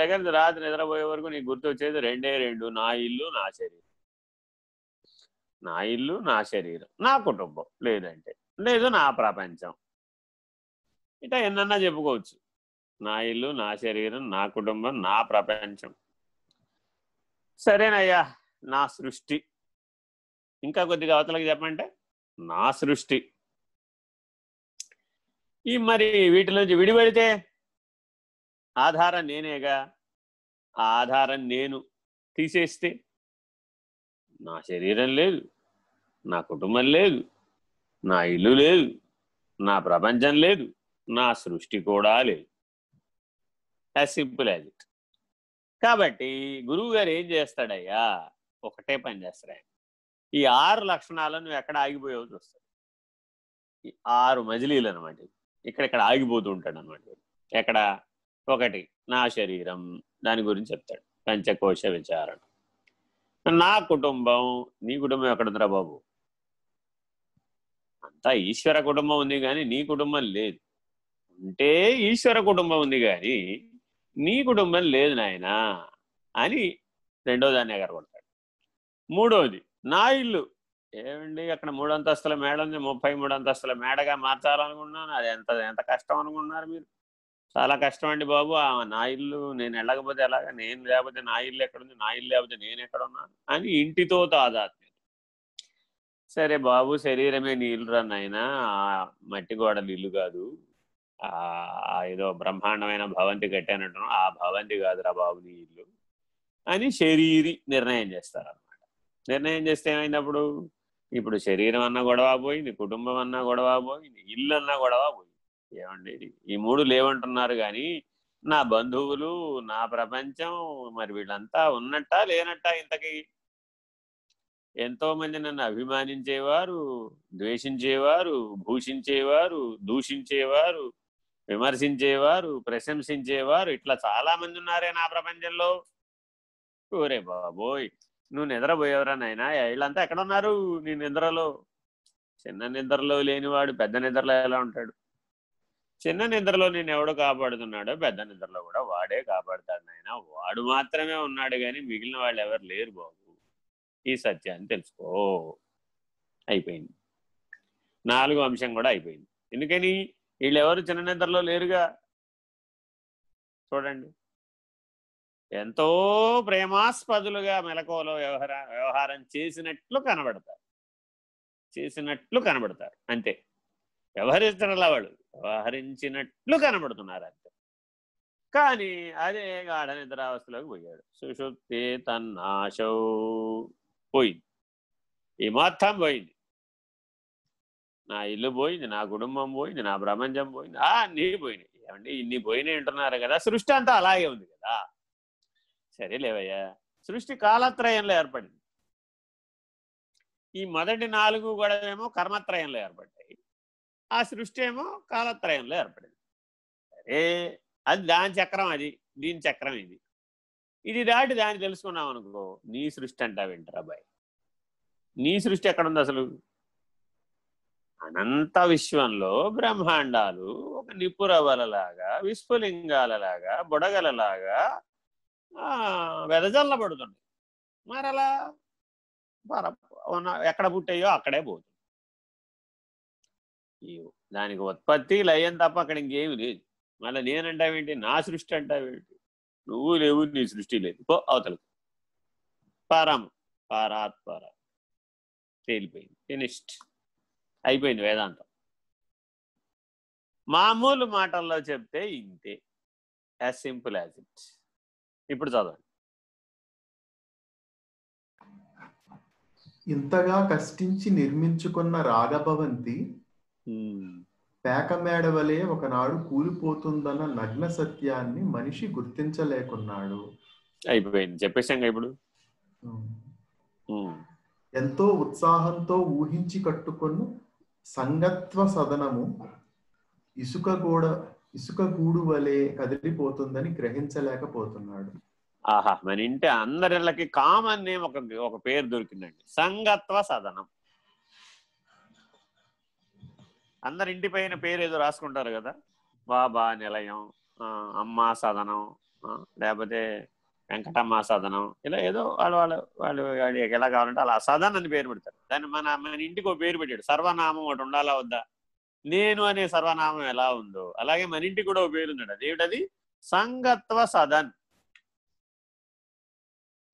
Seconds రాత్రి నిద్రపోయే వరకు నీకు గుర్తు వచ్చేది రెండే రెండు నా ఇల్లు నా శరీరం. నా ఇల్లు నా శరీరం. నా కుటుంబం లేదంటే. లేదు నా ప్రపంచం. ఇట్లా ఎన్నన్నా చెప్పుకోవచ్చు. నా ఇల్లు నా శరీరం నా కుటుంబం నా ప్రపంచం. సరేనయ్యా నా సృష్టి. ఇంకా కొద్దిగా అవతలకి చెప్పంటే నా సృష్టి. ఈ మరి వీటిలోంచి విడిపడితే? ఆధారం నేనేగా? ఆ ఆధారం నేను తీసేస్తే నా శరీరం లేదు నా కుటుంబం లేదు నా ఇల్లు లేదు నా ప్రపంచం లేదు నా సృష్టి కూడా లేదు. యాజ్ సింపుల్ యాజ్ ఇట్ కాబట్టి గురువు గారు ఏం చేస్తాడయ్యా? ఒకటే పని చేస్తాడు ఈ ఆరు లక్షణాలను నువ్వు ఎక్కడ ఆగిపోయావు చూస్తాడు. ఈ ఆరు మజిలీలు అనమాట ఇక్కడ ఆగిపోతూ ఉంటాడు అనమాట ఎక్కడ? ఒకటి నా శరీరం. దాని గురించి చెప్తాడు. పంచకోశ విచారణ. నా కుటుంబం నీ కుటుంబం ఎక్కడుందిరా బాబు? అంతా ఈశ్వర కుటుంబం ఉంది కానీ నీ కుటుంబం లేదు. ఉంటే ఈశ్వర కుటుంబం ఉంది కానీ నీ కుటుంబం లేదు నాయన అని రెండో దాన్ని ఎగరగొడతాడు. మూడోది నా ఇల్లు. ఏమండి అక్కడ మూడు అంతస్తుల మేడ ఉంది. ముప్పై మూడు అంతస్తుల మేడగా మార్చాలనుకున్నాను అది ఎంత ఎంత కష్టం అనుకున్నారు మీరు? చాలా కష్టం అండి బాబు. ఆ నా ఇల్లు నేను వెళ్ళకపోతే ఎలాగా? నేను లేకపోతే నా ఇల్లు ఎక్కడుంది? నా ఇల్లు లేకపోతే నేను ఎక్కడున్నాను అని ఇంటితో తాదాత్మ్యం. సరే బాబు శరీరమే నీ ఇల్లు ఆ మట్టి గోడలు ఇల్లు కాదు. ఆ ఏదో బ్రహ్మాండమైన భవంతి కట్టానంటు ఆ భవంతి కాదురా బాబు నీ ఇల్లు అని శరీరి నిర్ణయం చేస్తారనమాట నిర్ణయం చేస్తే ఏమైనప్పుడు ఇప్పుడు శరీరం అన్న గొడవ పోయింది కుటుంబం అన్న గొడవ పోయింది ఇల్లు అన్న గొడవ పోయింది. ఏమండి ఈ మూడు లేవంటున్నారు కానీ నా బంధువులు నా ప్రపంచం మరి వీళ్ళంతా ఉన్నట్టా లేనట్టా ఇంతకీ? ఎంతో మంది నన్ను అభిమానించేవారు ద్వేషించేవారు భూషించేవారు దూషించేవారు విమర్శించేవారు ప్రశంసించేవారు ఇట్లా చాలా మంది ఉన్నారే నా ప్రపంచంలో. ఓరే బాబోయ్! నువ్వు నిద్రపోయేవరా నాయనా? వీళ్ళంతా ఎక్కడ ఉన్నారు నీ నిద్రలో? చిన్న నిద్రలో లేనివాడు పెద్ద నిద్రలో ఎలా ఉంటాడు? చిన్న నిద్రలో నేను ఎవడు కాపాడుతున్నాడో పెద్ద నిద్రలో కూడా వాడే కాపాడుతాడు నాయన వాడు మాత్రమే ఉన్నాడు కానీ మిగిలిన వాళ్ళు ఎవరు లేరు బాబు. ఈ సత్యాన్ని తెలుసుకో. అయిపోయింది. నాలుగు అంశం కూడా అయిపోయింది. ఎందుకని? వీళ్ళెవరు చిన్న నిద్రలో లేరుగా? చూడండి. ఎంతో ప్రేమాస్పదులుగా మెలకువలో వ్యవహార వ్యవహారం చేసినట్లు కనబడతారు. చేసినట్లు కనబడతారు. అంతే. వ్యవహరిస్తున్నలా వాళ్ళు వ్యవహరించినట్లు కనబడుతున్నారు అంతే కానీ అదే గాఢ నిద్రావస్థలోకి పోయాడు. సుషుప్తి తన్నాశౌ పోయింది. ఈ మొత్తం పోయింది. నా ఇల్లు పోయింది నా కుటుంబం పోయింది నా ప్రపంచం పోయింది. ఆ అన్నీ పోయినాయి. ఏమండి ఇన్ని పోయినాయి అంటున్నారు కదా సృష్టి అంతా అలాగే ఉంది కదా. సరే లేవయ్యా. సృష్టి కాలత్రయంలో ఏర్పడింది. ఈ మొదటి నాలుగు కూడా ఏమో కర్మత్రయంలో ఏర్పడ్డాయి. ఆ సృష్టి ఏమో కాలత్రయంలో ఏర్పడింది. సరే అది దాని చక్రం అది దీని చక్రం ఇది. ఇది దాటి దాన్ని తెలుసుకున్నాం అనుకో నీ సృష్టి అంటావేంటరా బాయ్? నీ సృష్టి ఎక్కడుంది అసలు? అనంత విశ్వంలో బ్రహ్మాండాలు ఒక నిపురవలలాగా విశ్వలింగాలలాగా బుడగలలాగా వెదజల్లబడుతుంది మరి అలా పర ఎక్కడ పుట్టాయో అక్కడే పోతుంది దానికి ఉత్పత్తి లయం తప్ప అక్కడ ఇంకేమి లేదు. మళ్ళీ నేనంటావేంటి నా సృష్టి అంటావేంటి నువ్వు లేవు నీ సృష్టి లేదు. పో అవతలకు. పారామ. పారాత్ పారా తేలిపోయింది. ఫినిష్డ్. అయిపోయింది వేదాంతం. మామూలు మాటల్లో చెప్తే ఇంతే. As simple as it. ఇప్పుడు చదవండి. ఇంతగా కష్టించి నిర్మించుకున్న రాగభవంతి పేకమేడ వలె ఒకనాడు కూలిపోతుందన్న నగ్న సత్యాన్ని మనిషి గుర్తించలేకున్నాడు. అయిపోయింది. చెప్పేశాం ఇప్పుడు. ఎంతో ఉత్సాహంతో ఊహించి కట్టుకున్న సంగత్వ సదనము ఇసుక గూడ ఇసుక గూడు వలె కదిలిపోతుందని గ్రహించలేకపోతున్నాడు. ఆహా మన ఇంటి అందరిళ్ళకి కామన్ నేమ్ ఒక ఒక పేరు దొరికిందండి. సంగత్వ సదనం. అందరి ఇంటి పైన పేరు ఏదో రాసుకుంటారు కదా. బాబా నిలయం అమ్మ సదనం లేకపోతే వెంకటమ్మ సదనం ఇలా ఏదో వాళ్ళు వాళ్ళు వాళ్ళు వాడికి ఎలా కావాలంటే అలా సదన్ అని పేరు పెడతారు. దాన్ని మన మన ఇంటికి ఒక పేరు పెట్టాడు. సర్వనామం ఒకటి ఉండాలా వద్దా? నేను అనే సర్వనామం ఎలా ఉందో అలాగే మన ఇంటికి కూడా ఒక పేరు ఉందండి అదేమిటది సంగత్వ సదన్.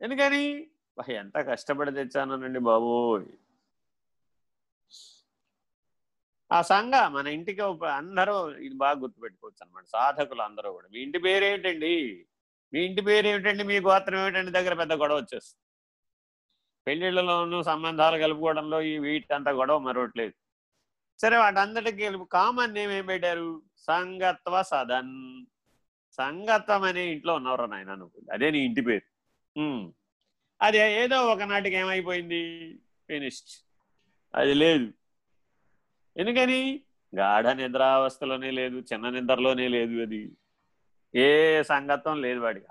ఎందుకని? ఎంత కష్టపడి తెచ్చానండి బాబోయ్. ఆ సంఘ మన ఇంటికి అందరూ ఇది బాగా గుర్తుపెట్టుకోవచ్చు అనమాట సాధకులు అందరూ కూడా. మీ ఇంటి పేరు ఏమిటండి మీ ఇంటి పేరు ఏమిటండి మీ గోత్రం ఏమిటండి? దగ్గర పెద్ద గొడవ వచ్చేస్తుంది. పెళ్ళిళ్ళలోనూ సంబంధాలు కలుపుకోవడంలో ఈ వీటంతా గొడవ మరొకట్లేదు. సరే వాటందరికీ కామన్ నేమ్ ఏం పెట్టారు? సంగత్వ సదన్. సంగత్వం అనే ఇంట్లో ఉన్నవరు నాయన నువ్వు. అదే నీ ఇంటి పేరు. అదే అది ఏదో ఒకనాటికి ఏమైపోయింది? ఫినిష్డ్. అది లేదు. ఎందుకని? గాఢ నిద్రావస్థలోనే లేదు చిన్న నిద్రలోనే లేదు అది. ఏ సంగతం లేదు వాడికి